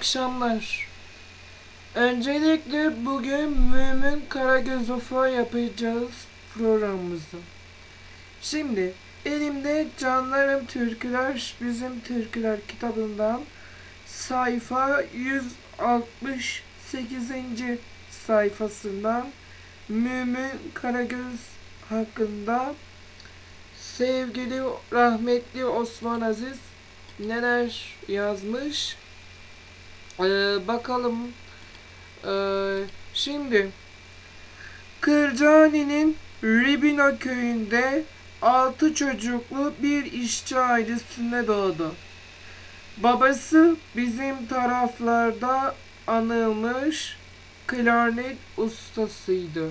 akşamlar. Öncelikle bugün Mümin Karagözofa yapacağız programımızı. Şimdi elimde Canlarım Türküler Bizim Türküler kitabından sayfa 168. sayfasından Mümin Karagöz hakkında sevgili rahmetli Osman Aziz neler yazmış? Ee, bakalım. Ee, şimdi Kırcani'nin Ribino köyünde 6 çocuklu bir işçi ailesine doğdu. Babası bizim taraflarda anılmış klarnet ustasıydı.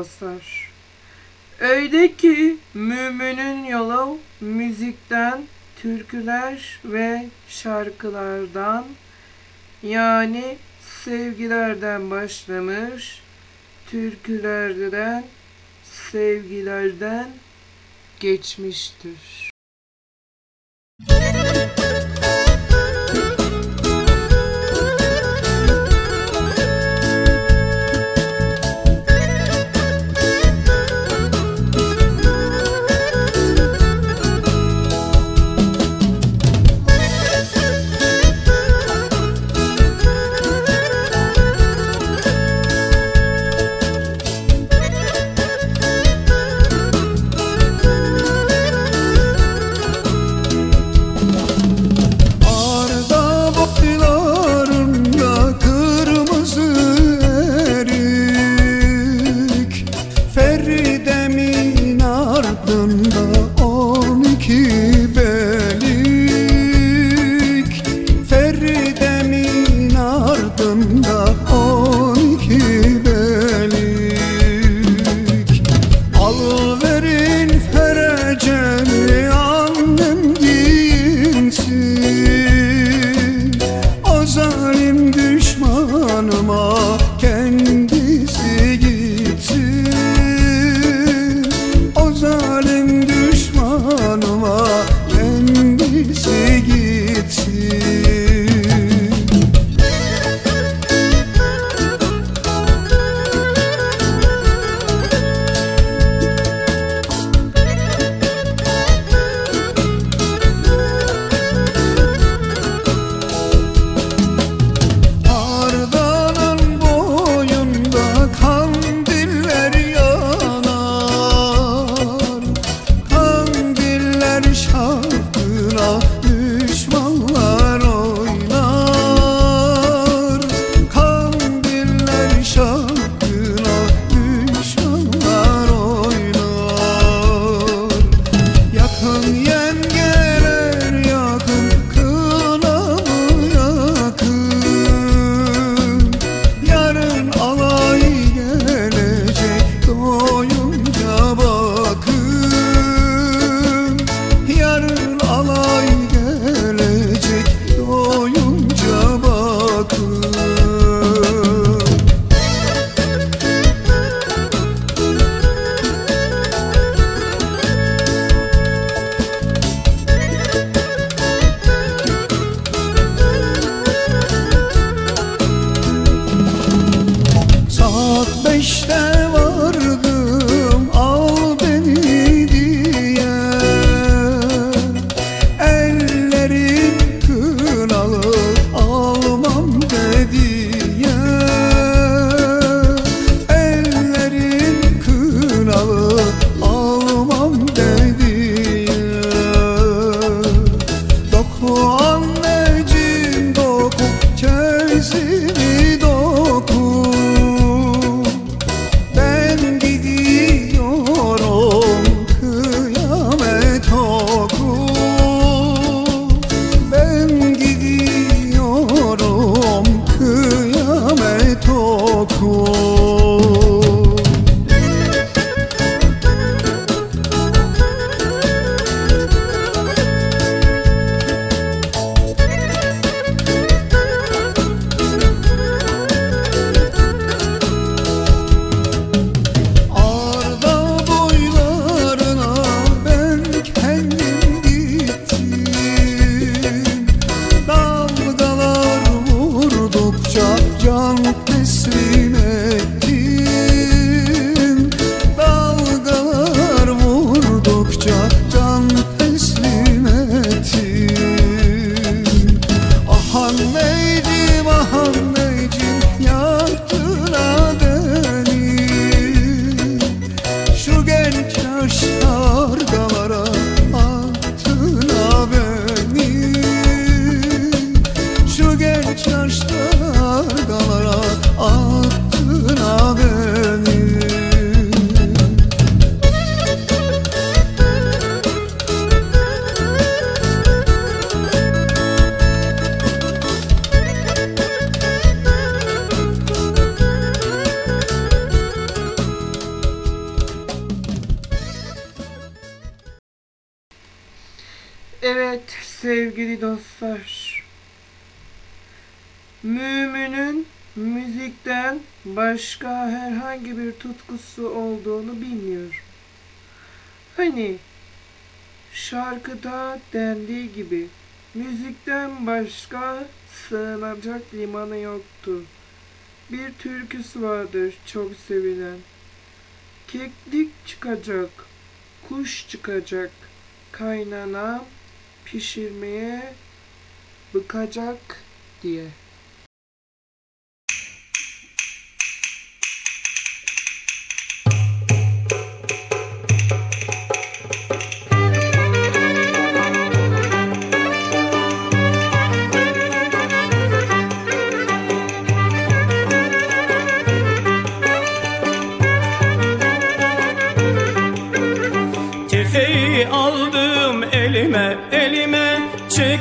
Dostlar. Öyle ki müminin yolu müzikten, türküler ve şarkılardan yani sevgilerden başlamış, türkülerden, sevgilerden geçmiştir. Dendiği gibi müzikten başka sığınacak limanı yoktu. Bir türküsü vardır çok sevilen. Keklik çıkacak, kuş çıkacak, kaynana pişirmeye bıkacak diye.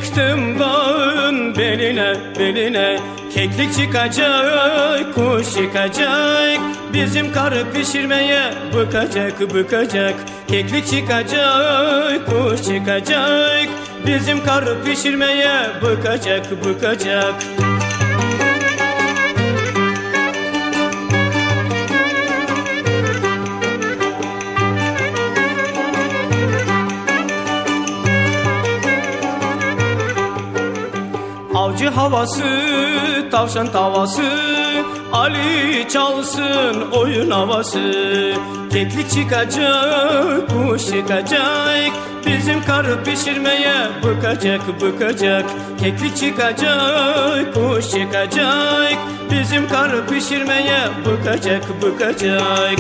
Çıktım dağın beline beline. Keklik çıkacak kuş çıkacak. Bizim karı pişirmeye bıkacak bıkacak. Keklik çıkacak kuş çıkacak. Bizim karı pişirmeye bıkacak bıkacak havası, tavşan tavası. Ali çalsın oyun havası. Keklik çıkacak, kuş çıkacak. Bizim karı pişirmeye bıkacak bıkacak. Keklik çıkacak, kuş çıkacak. Bizim karı pişirmeye bıkacak bıkacak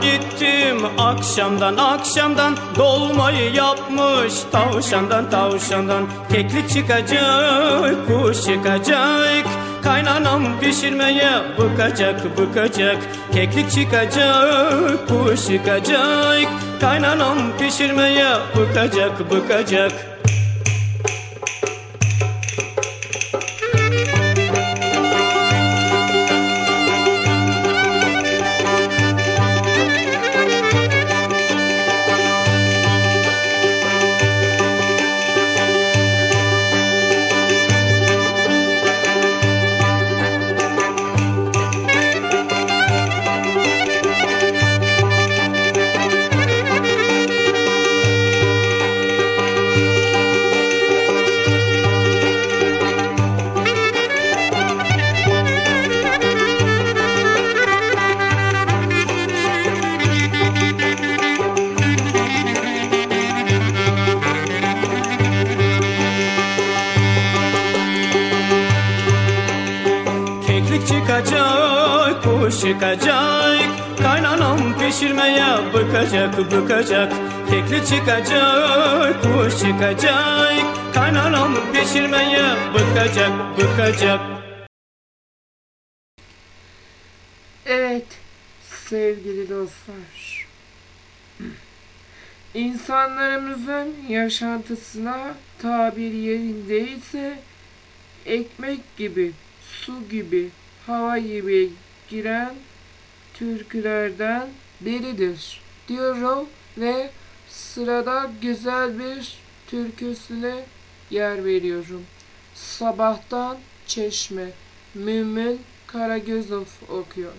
gittim akşamdan akşamdan Dolmayı yapmış tavşandan tavşandan. Keklik çıkacak kuş çıkacak Kaynanam pişirmeye bıkacak bıkacak. Keklik çıkacak kuş çıkacak Kaynanam pişirmeye bıkacak bıkacak bıkacak, Keklik çıkacak, kuş çıkacak. Kaynanam pişirmeye bıkacak, bıkacak. Evet sevgili dostlar. İnsanlarımızın yaşantısına tabir yerindeyse ekmek gibi, su gibi, hava gibi giren türkülerden biridir diyorum ve sırada güzel bir türküsüne yer veriyorum. Sabahtan Çeşme Mümin Karagözov okuyor.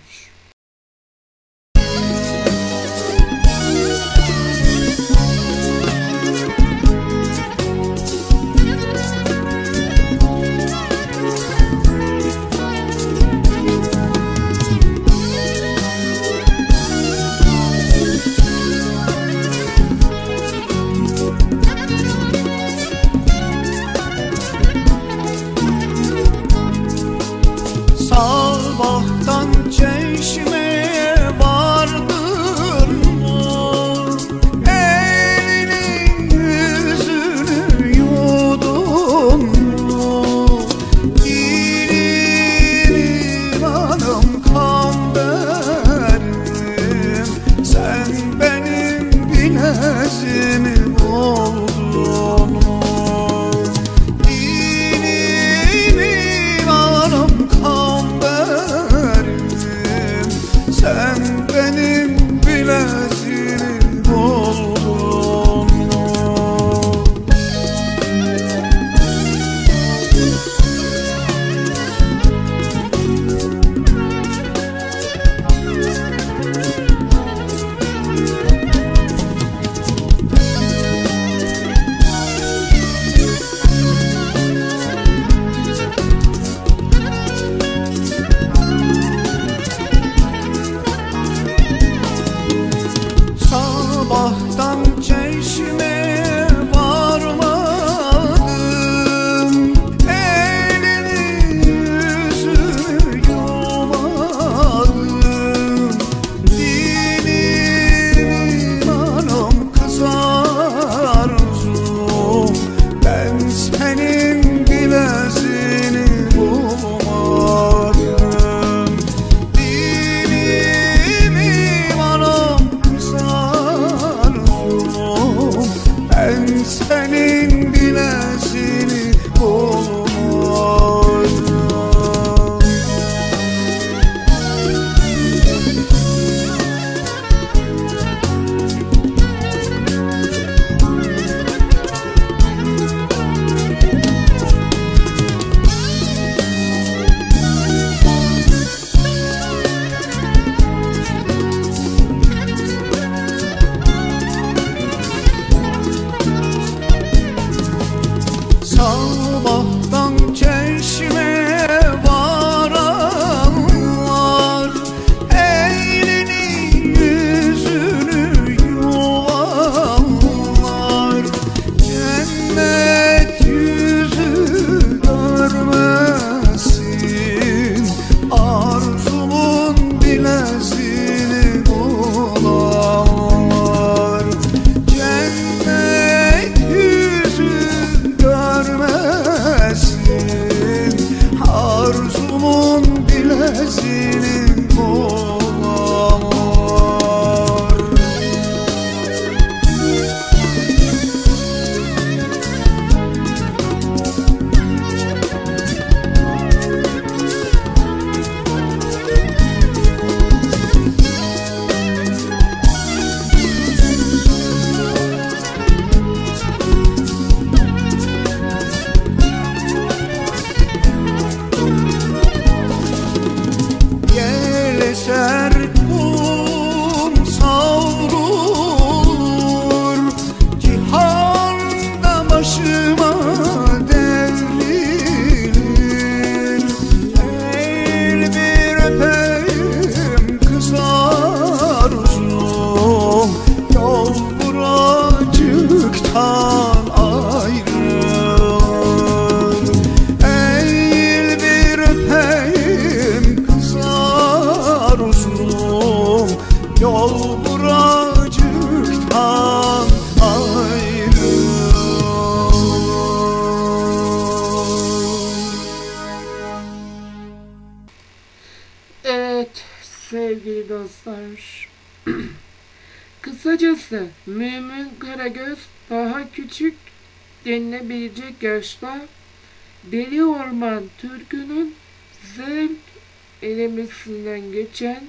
Geçen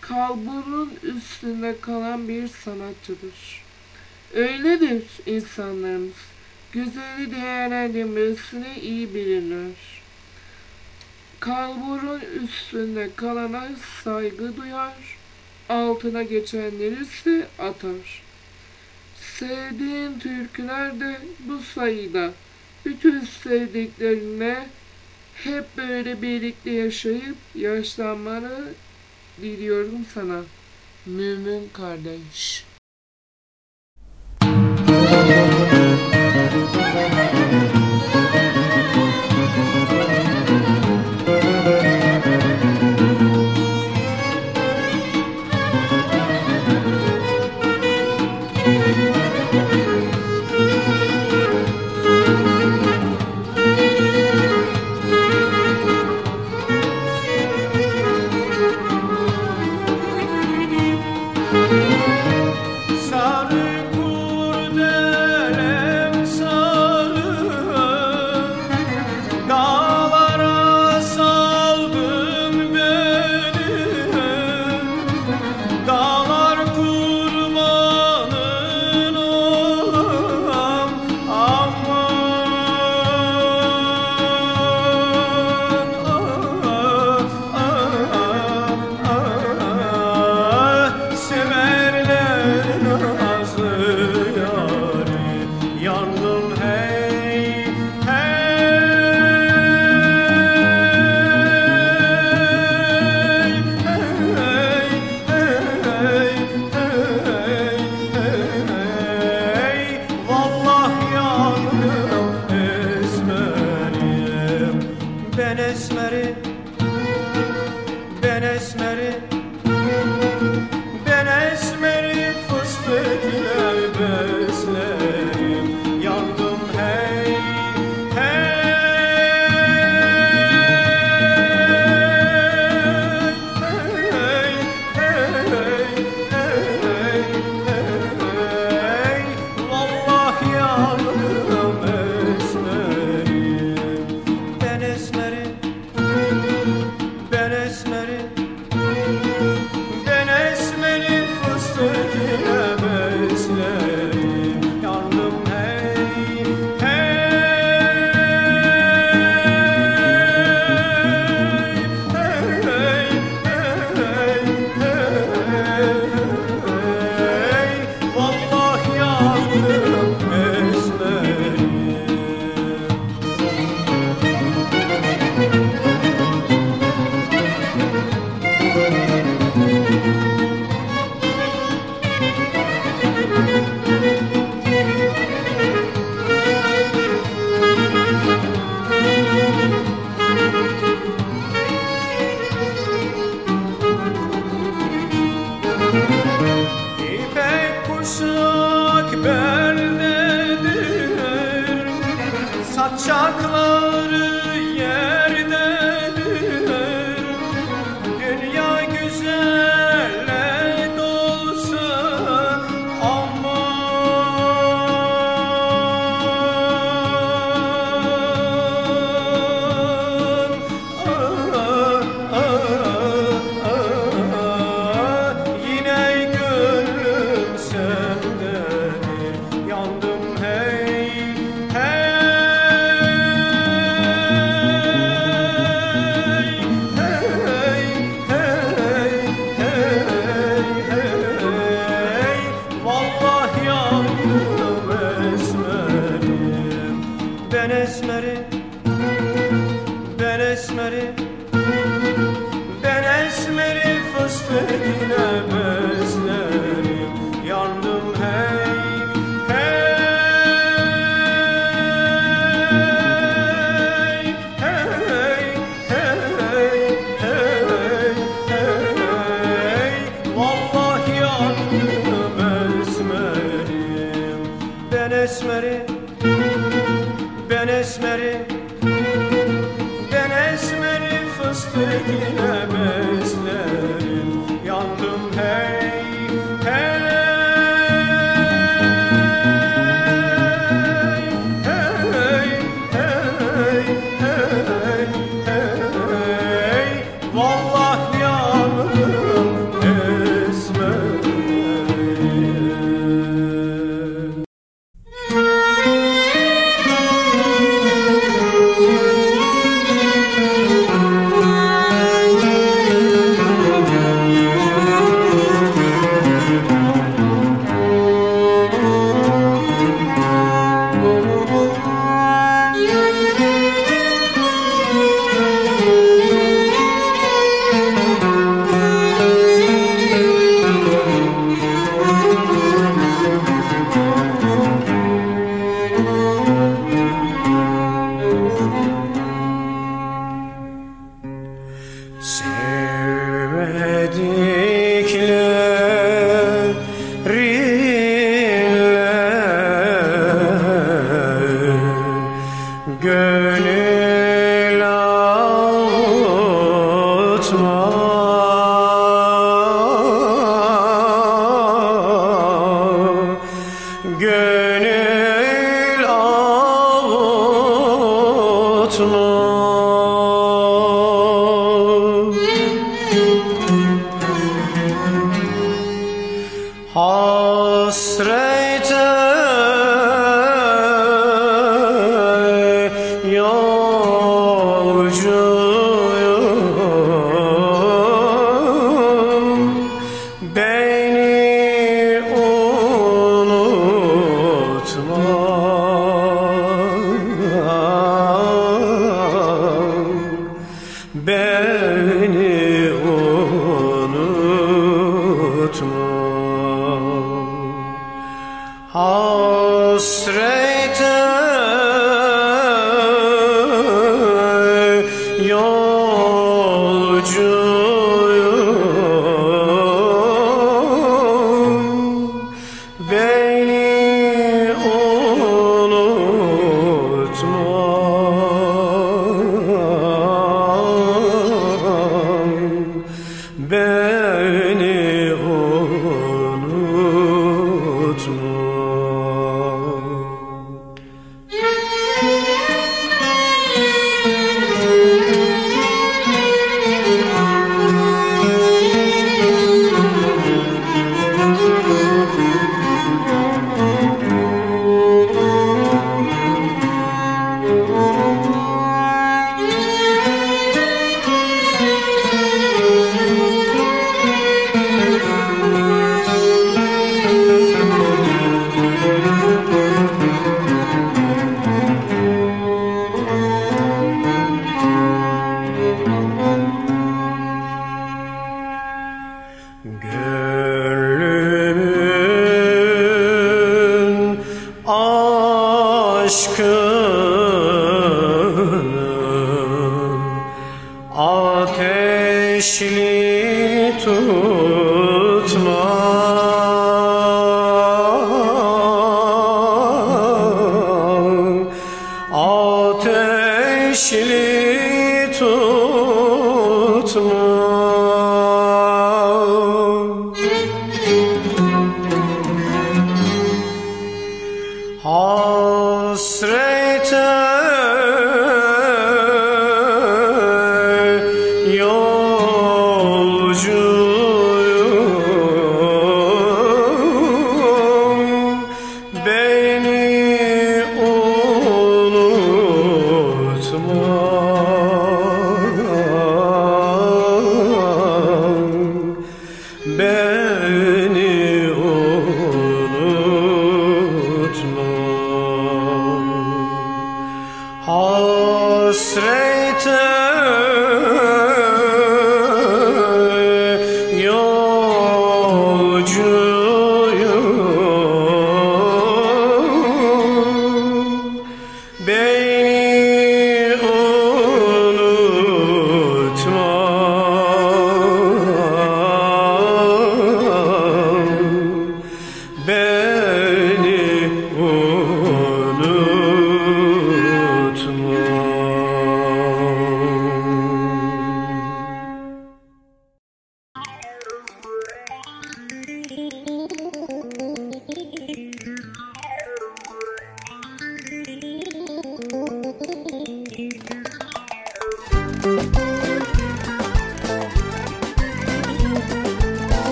kalburun üstünde kalan bir sanatçıdır. Öyledir insanlarımız. Güzeli değerlendirmesini iyi bilirler. Kalburun üstünde kalana saygı duyar, altına geçenleri ise atar. Sevdiğin türküler de bu sayıda. Bütün sevdiklerine hep böyle birlikte yaşayıp yaşlanmanı diliyorum sana. Mümin kardeş.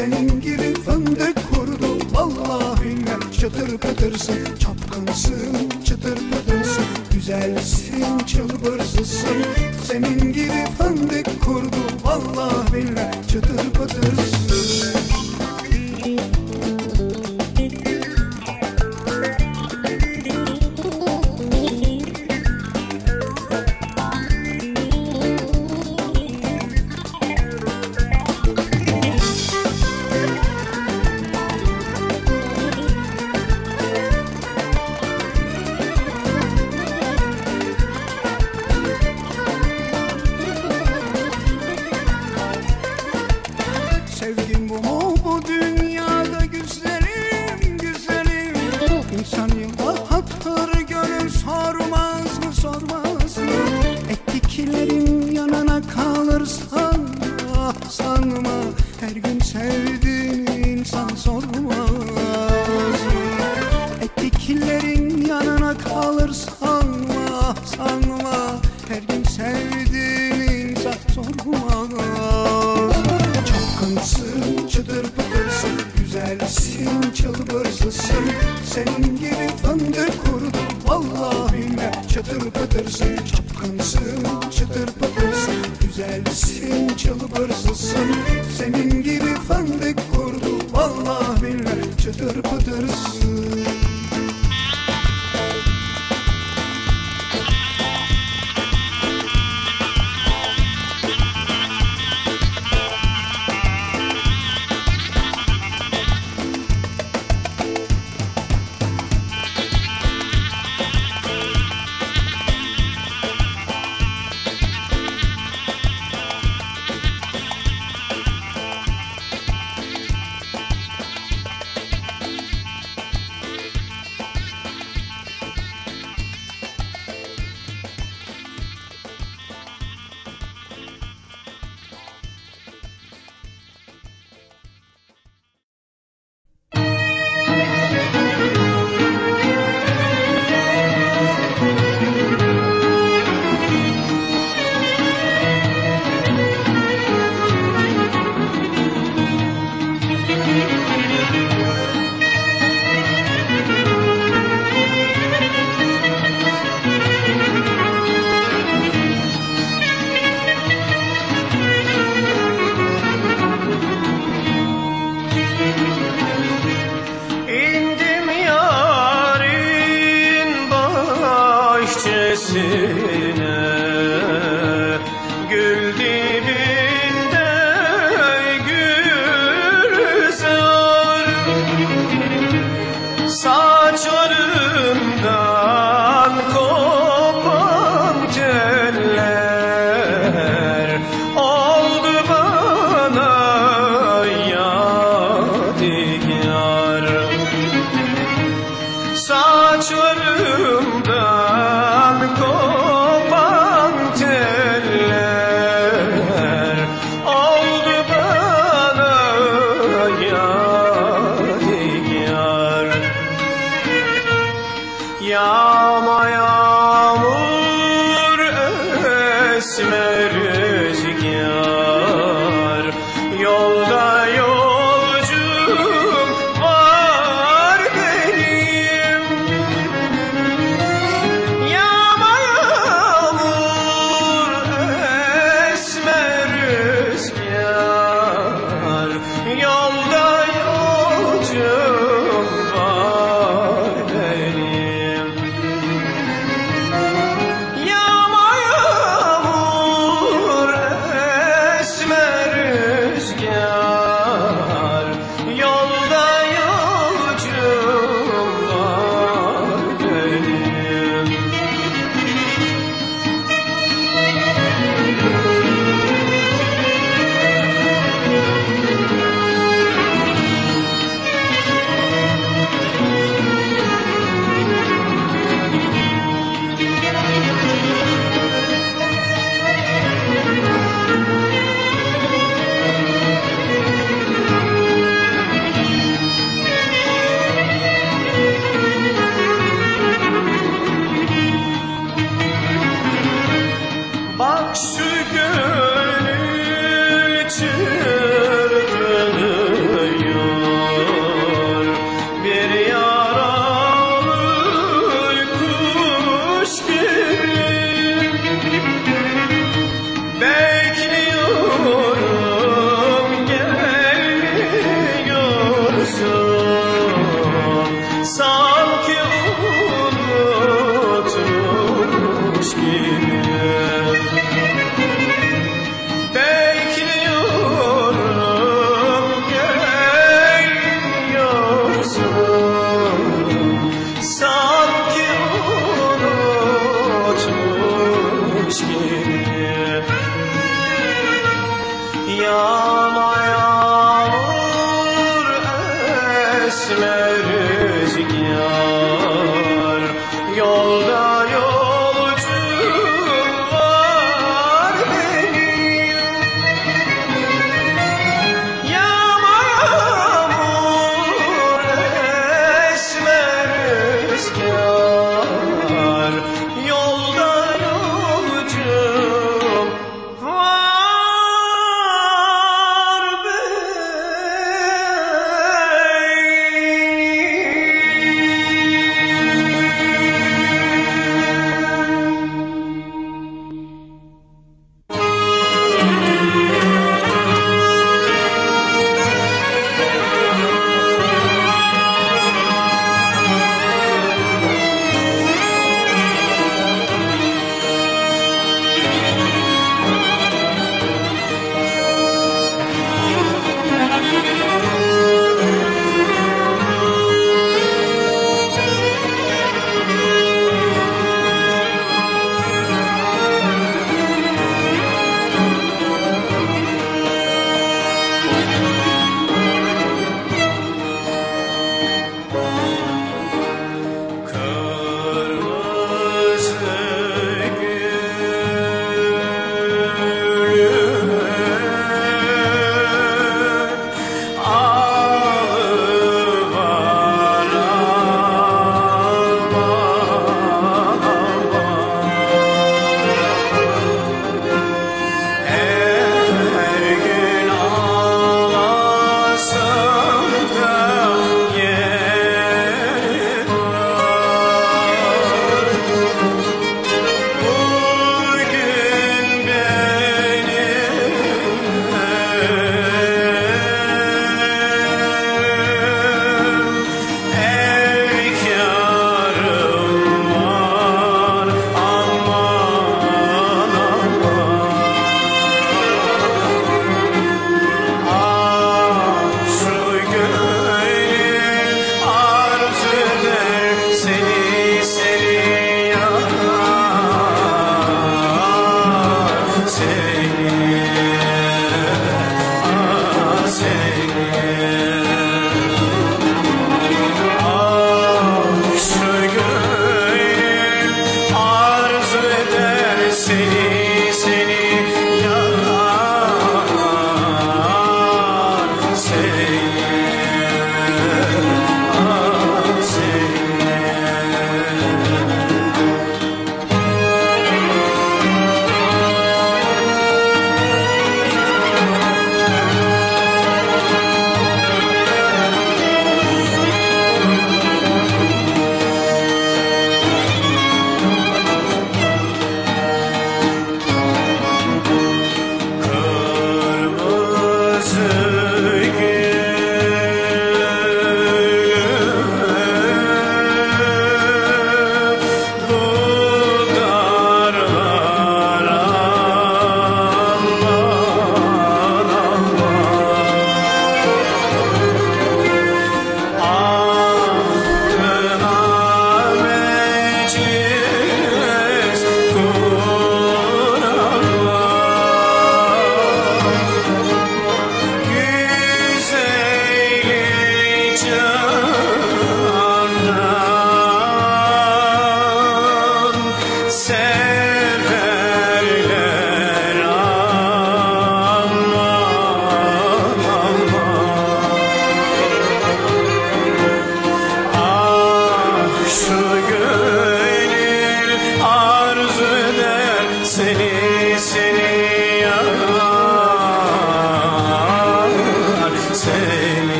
Senin gibi fındık kurdu Vallahi ben çıtır pıtırsın Çapkınsın çıtır pıtırsın. Güzelsin çılbır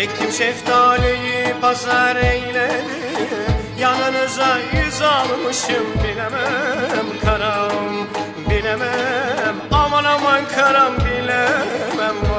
Ektim şeftaliyi pazar eyledim. Yanınıza yüz almışım bilemem karam bilemem. Aman aman karam bilemem.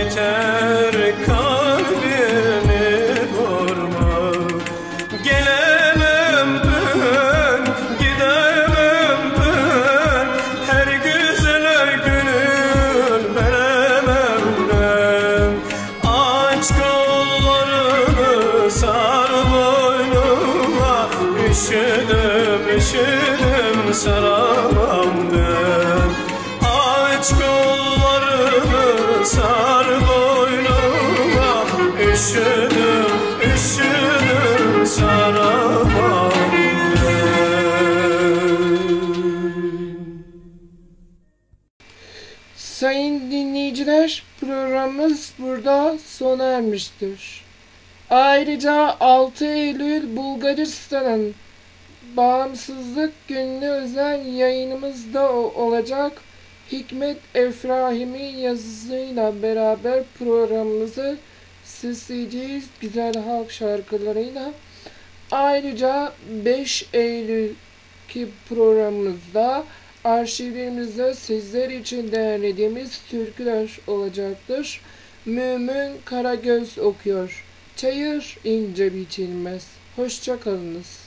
yeter vermiştir. Ayrıca 6 Eylül Bulgaristan'ın bağımsızlık gününe özel yayınımızda olacak Hikmet Efrahim'in yazısıyla beraber programımızı sesleyeceğiz güzel halk şarkılarıyla. Ayrıca 5 Eylül ki programımızda arşivimizde sizler için değerlediğimiz türküler olacaktır. Mümin Karagöz okuyor. Çayır ince biçilmez. Hoşça kalınız.